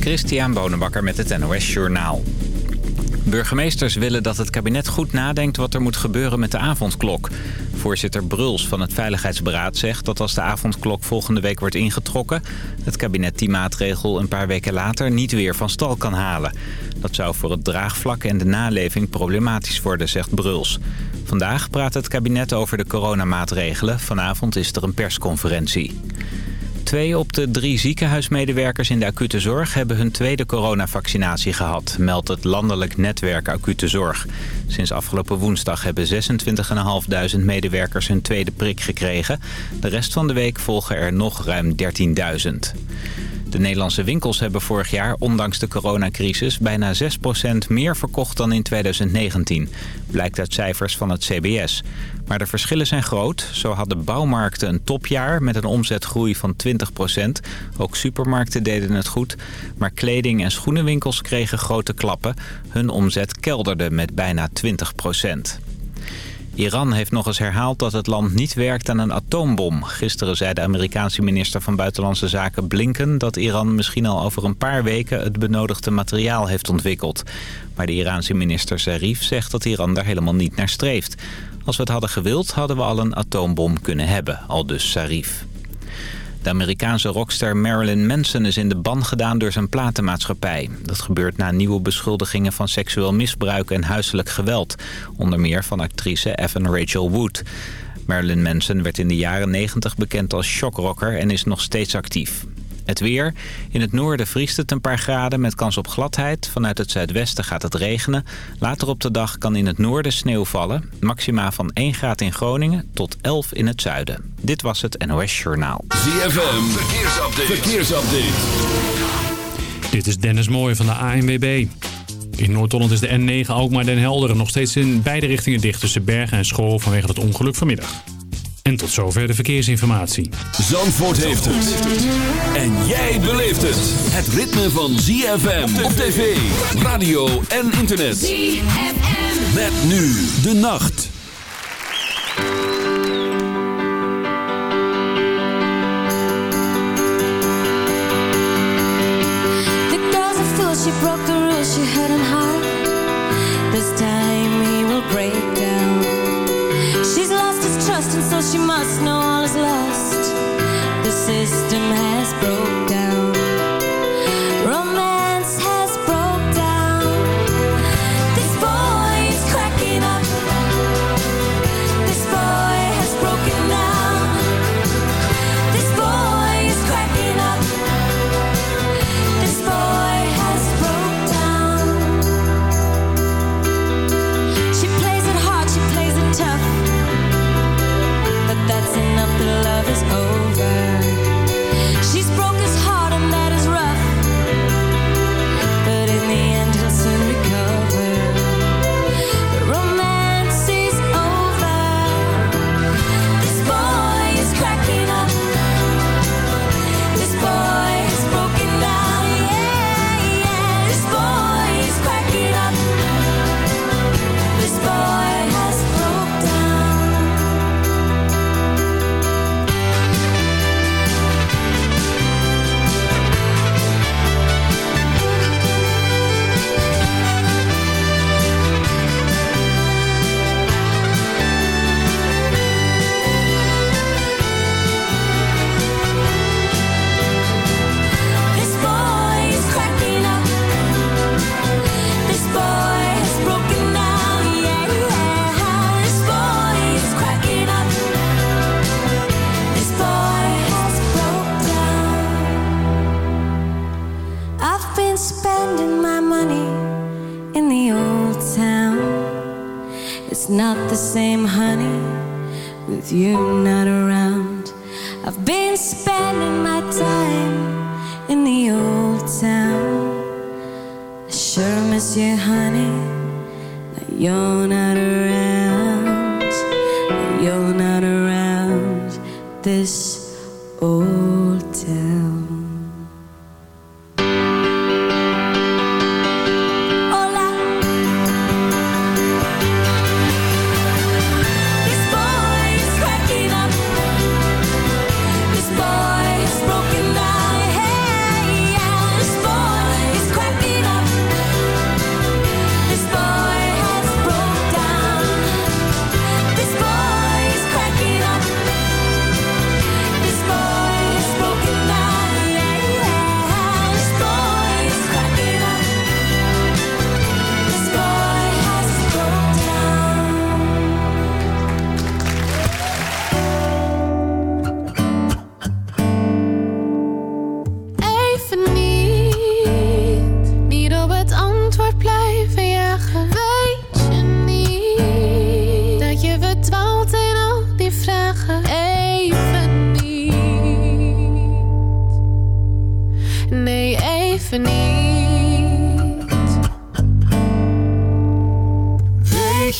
Christian Bonenbakker met het NOS Journaal. Burgemeesters willen dat het kabinet goed nadenkt wat er moet gebeuren met de avondklok. Voorzitter Bruls van het Veiligheidsberaad zegt dat als de avondklok volgende week wordt ingetrokken... het kabinet die maatregel een paar weken later niet weer van stal kan halen. Dat zou voor het draagvlak en de naleving problematisch worden, zegt Bruls. Vandaag praat het kabinet over de coronamaatregelen. Vanavond is er een persconferentie. Twee op de drie ziekenhuismedewerkers in de acute zorg hebben hun tweede coronavaccinatie gehad, meldt het landelijk netwerk acute zorg. Sinds afgelopen woensdag hebben 26.500 medewerkers hun tweede prik gekregen. De rest van de week volgen er nog ruim 13.000. De Nederlandse winkels hebben vorig jaar, ondanks de coronacrisis... bijna 6% meer verkocht dan in 2019. Blijkt uit cijfers van het CBS. Maar de verschillen zijn groot. Zo hadden bouwmarkten een topjaar met een omzetgroei van 20%. Ook supermarkten deden het goed. Maar kleding- en schoenenwinkels kregen grote klappen. Hun omzet kelderde met bijna 20%. Iran heeft nog eens herhaald dat het land niet werkt aan een atoombom. Gisteren zei de Amerikaanse minister van Buitenlandse Zaken Blinken... dat Iran misschien al over een paar weken het benodigde materiaal heeft ontwikkeld. Maar de Iraanse minister Zarif zegt dat Iran daar helemaal niet naar streeft. Als we het hadden gewild, hadden we al een atoombom kunnen hebben, al dus Zarif. De Amerikaanse rockster Marilyn Manson is in de ban gedaan door zijn platenmaatschappij. Dat gebeurt na nieuwe beschuldigingen van seksueel misbruik en huiselijk geweld. Onder meer van actrice Evan Rachel Wood. Marilyn Manson werd in de jaren 90 bekend als shockrocker en is nog steeds actief. Het weer. In het noorden vriest het een paar graden met kans op gladheid. Vanuit het zuidwesten gaat het regenen. Later op de dag kan in het noorden sneeuw vallen. Maxima van 1 graad in Groningen tot 11 in het zuiden. Dit was het NOS Journaal. ZFM. Verkeersupdate. Verkeersupdate. Dit is Dennis Mooij van de ANWB. In Noord-Holland is de N9 Alkmaar Den Helder nog steeds in beide richtingen dicht tussen Bergen en School vanwege het ongeluk vanmiddag. En tot zover de verkeersinformatie. Zandvoort heeft het. En jij beleeft het. Het ritme van ZFM op tv, radio en internet. ZFM. Met nu de nacht. System has broke Weet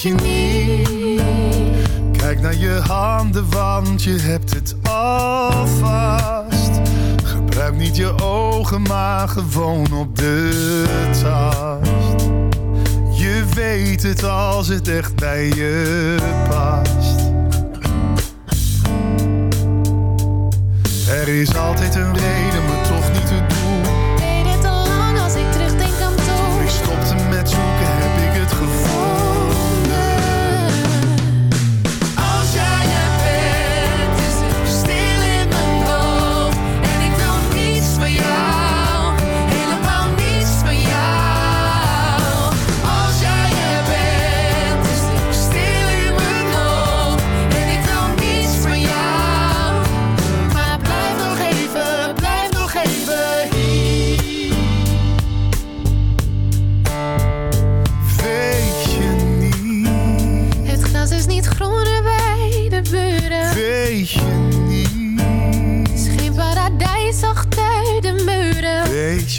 je niet? Kijk naar je handen, want je hebt het al vast. Gebruik niet je ogen, maar gewoon op de tast. Je weet het als het echt bij je past. Er is altijd een reden,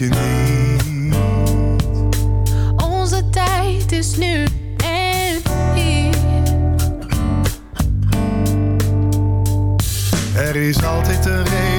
je niet. Onze tijd is nu en hier. Er is altijd een reden.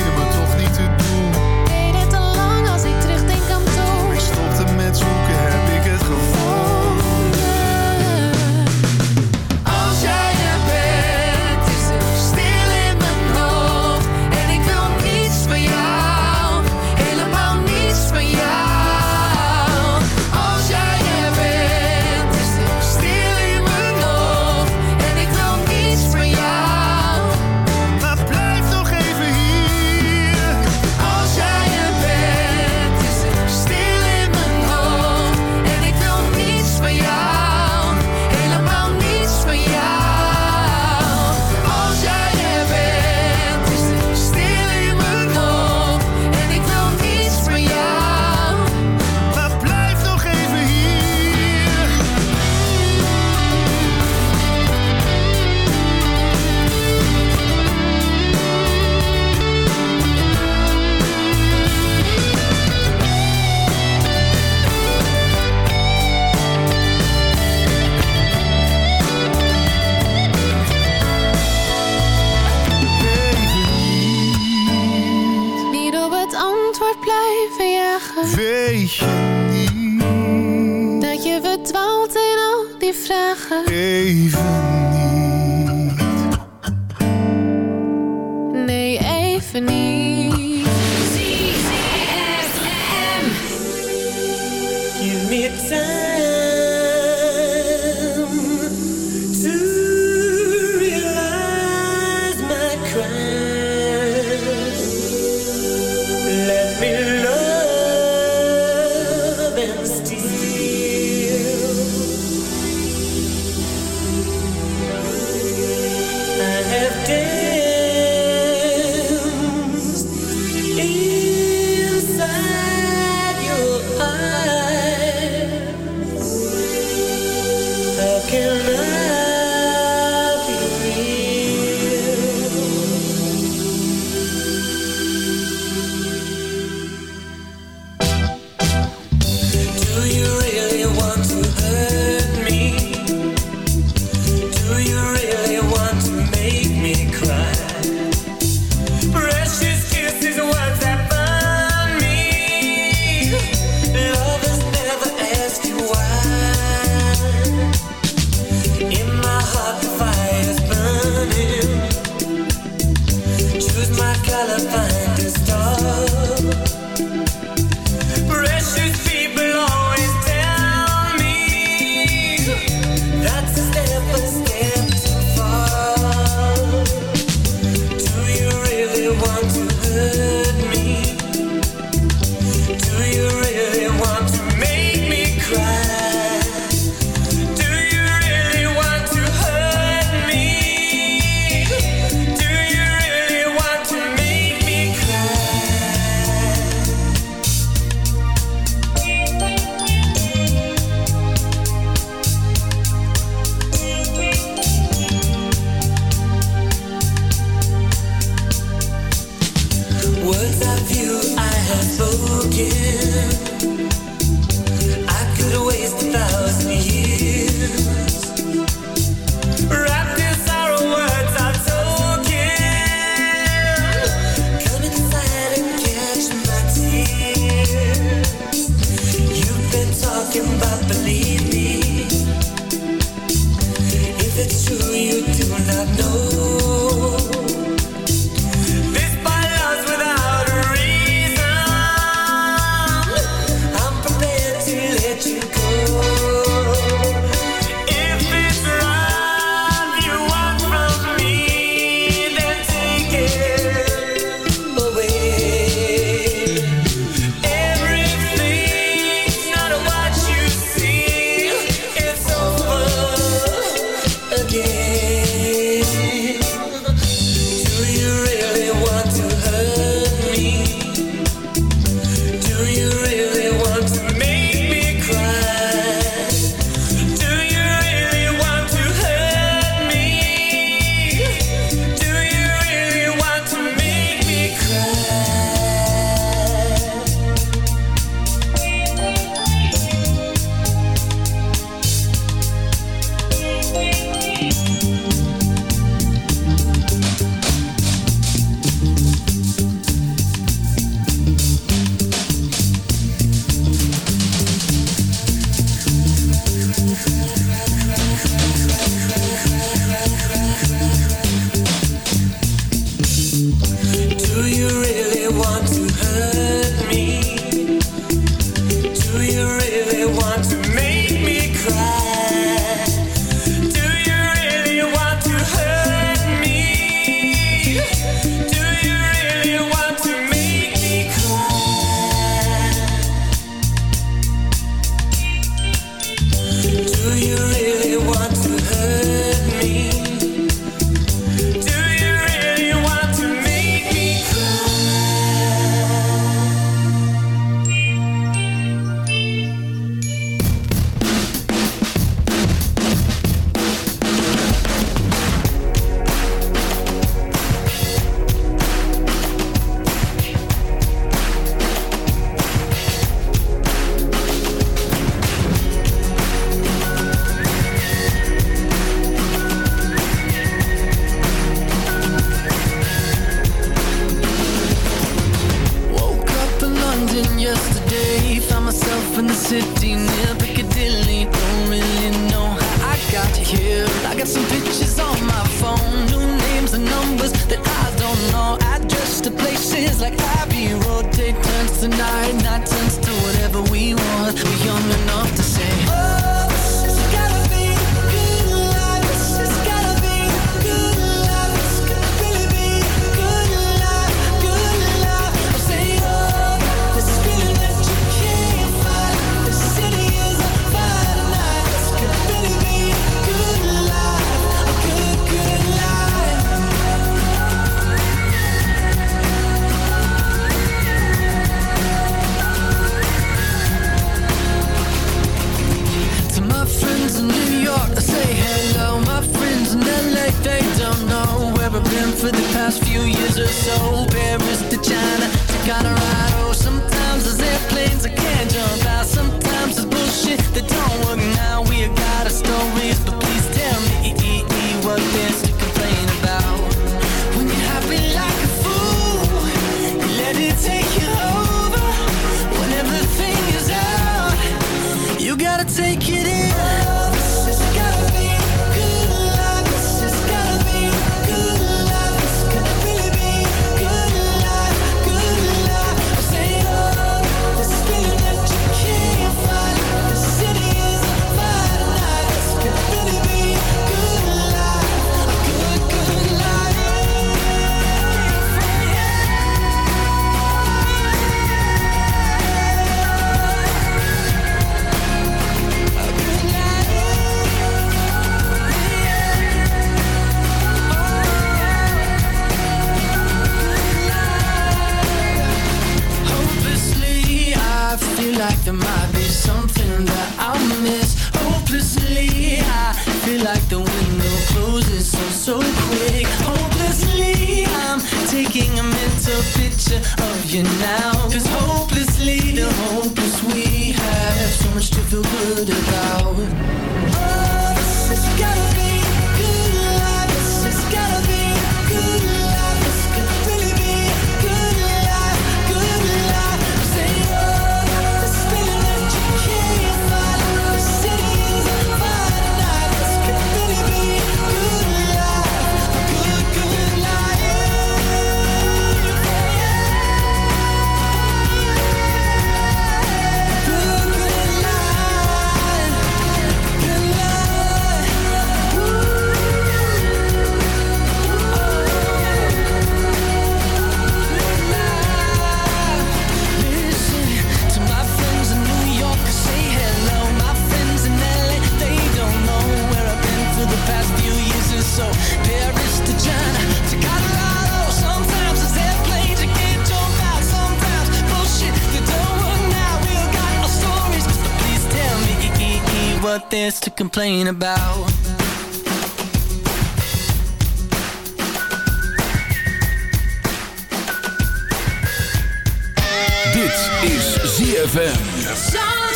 ZFM.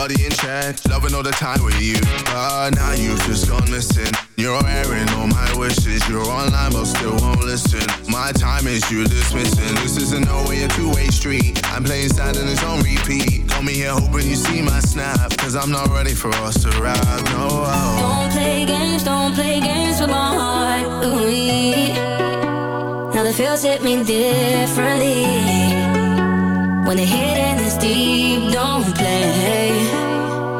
Body in check. Loving all the time with you. But now you've just gone missing. You're airing all my wishes. You're online but still won't listen. My time is you dismissing. This isn't no way a two-way street. I'm playing sad and it's on repeat. Call me here hoping you see my snap. Cause I'm not ready for us to ride. No. Don't play games, don't play games with my heart. Ooh, now the feels hit me differently. When the hidden is deep, don't play,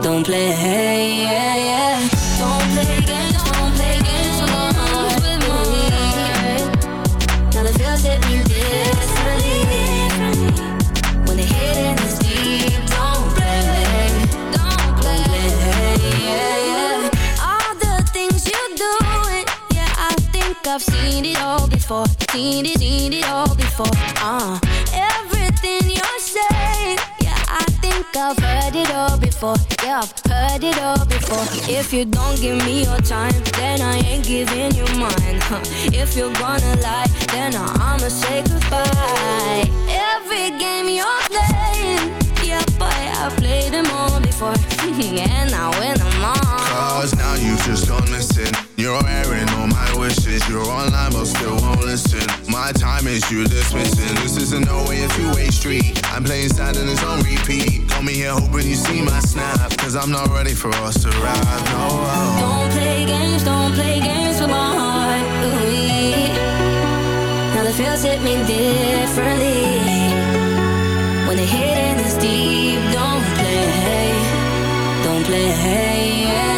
don't play. Yeah, yeah. Don't play games, don't play games with my heart. Now the feels hit me. When the hidden is deep, don't play, don't play. Yeah, yeah. All the things you yeah, I think I've seen it all before. Seen it, seen it all before. Uh, everything think I've heard it all before. Yeah, I've heard it all before. If you don't give me your time, then I ain't giving you mine. Huh. If you're gonna lie, then I'ma say goodbye. Every game playing, yeah, I've played them all before, and I win them all. Cause now you've just gone missing. You're airing all my wishes. You're online but still won't listen. My time is you dismissing. This isn't no way a two-way street. I'm playing sad and it's on repeat. Call me here hoping you see my snap. Cause I'm not ready for us to ride. No. Don't play games, don't play games with my heart. Ooh, now the feels hit me differently. When the hidden is deep, don't play, don't play. Yeah, yeah.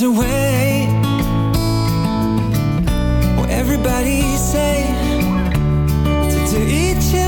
there's a way Well, everybody say To, to each other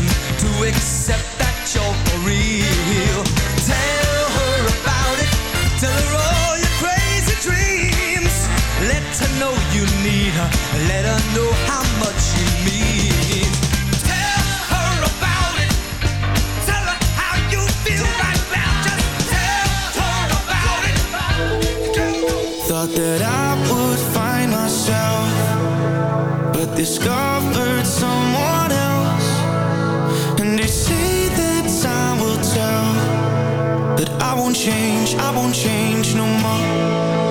Reason to accept that you're for real. Tell her about it. Tell her all your crazy dreams. Let her know you need her. Let her know how much you mean. Tell her about it. Tell her how you feel right now. Just tell her about it. Thought that I would find myself, but discovered change, I won't change no more.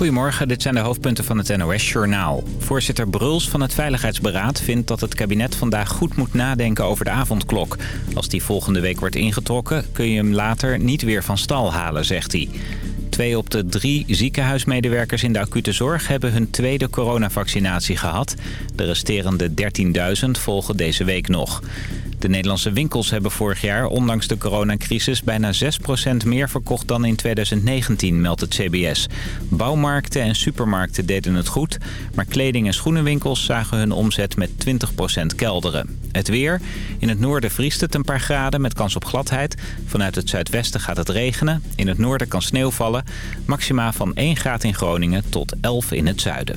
Goedemorgen, dit zijn de hoofdpunten van het NOS-journaal. Voorzitter Bruls van het Veiligheidsberaad vindt dat het kabinet vandaag goed moet nadenken over de avondklok. Als die volgende week wordt ingetrokken kun je hem later niet weer van stal halen, zegt hij. Twee op de drie ziekenhuismedewerkers in de acute zorg hebben hun tweede coronavaccinatie gehad. De resterende 13.000 volgen deze week nog. De Nederlandse winkels hebben vorig jaar, ondanks de coronacrisis, bijna 6% meer verkocht dan in 2019, meldt het CBS. Bouwmarkten en supermarkten deden het goed, maar kleding- en schoenenwinkels zagen hun omzet met 20% kelderen. Het weer. In het noorden vriest het een paar graden met kans op gladheid. Vanuit het zuidwesten gaat het regenen. In het noorden kan sneeuw vallen. Maxima van 1 graad in Groningen tot 11 in het zuiden.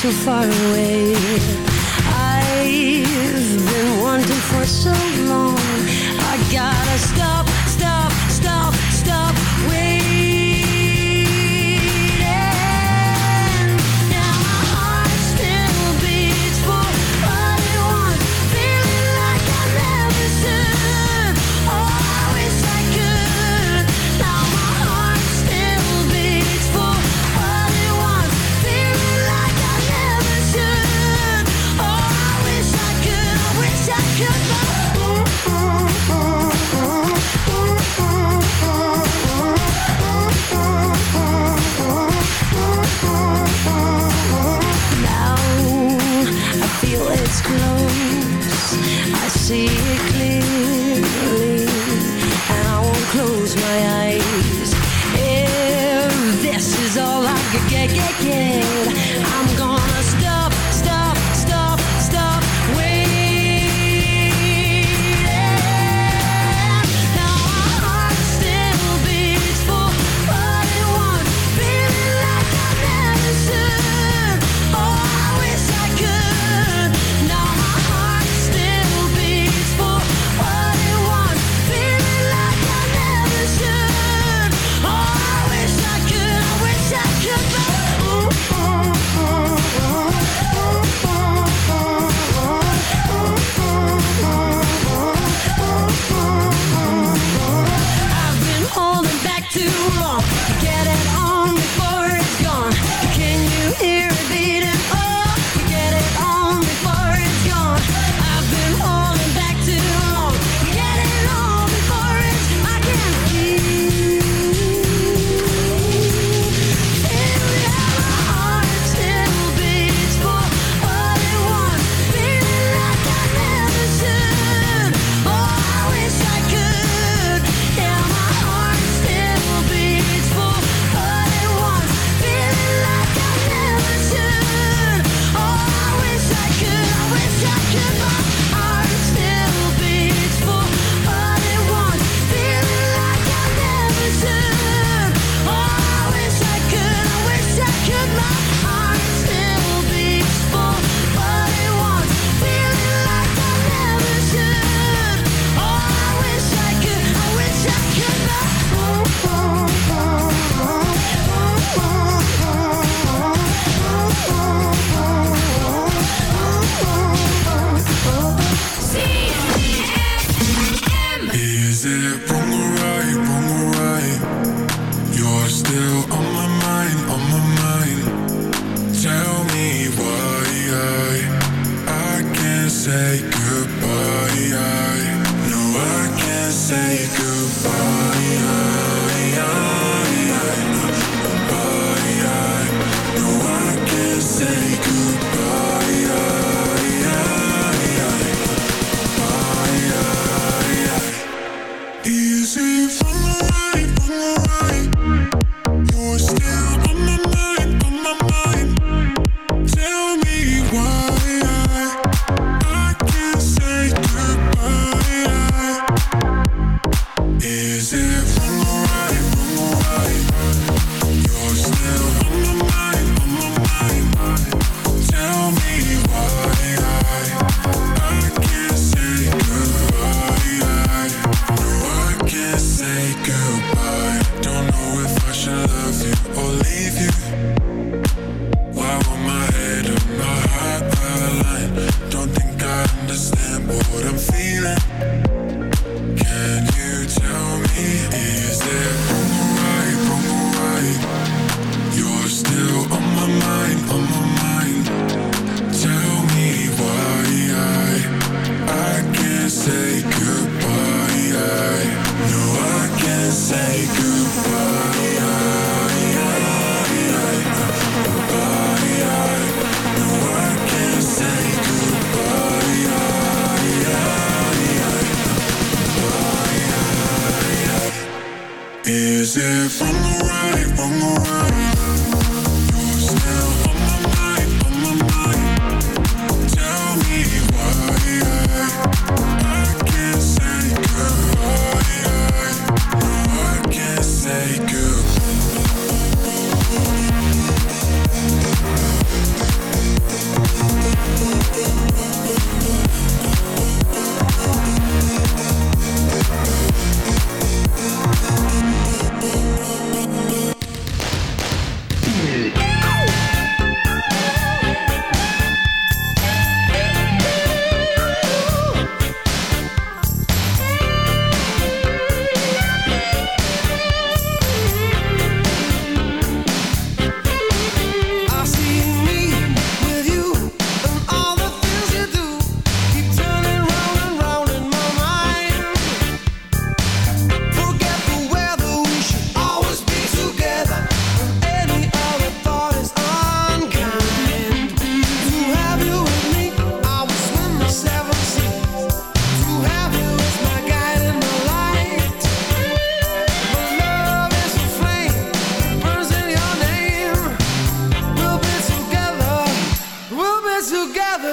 so far away.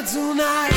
tonight.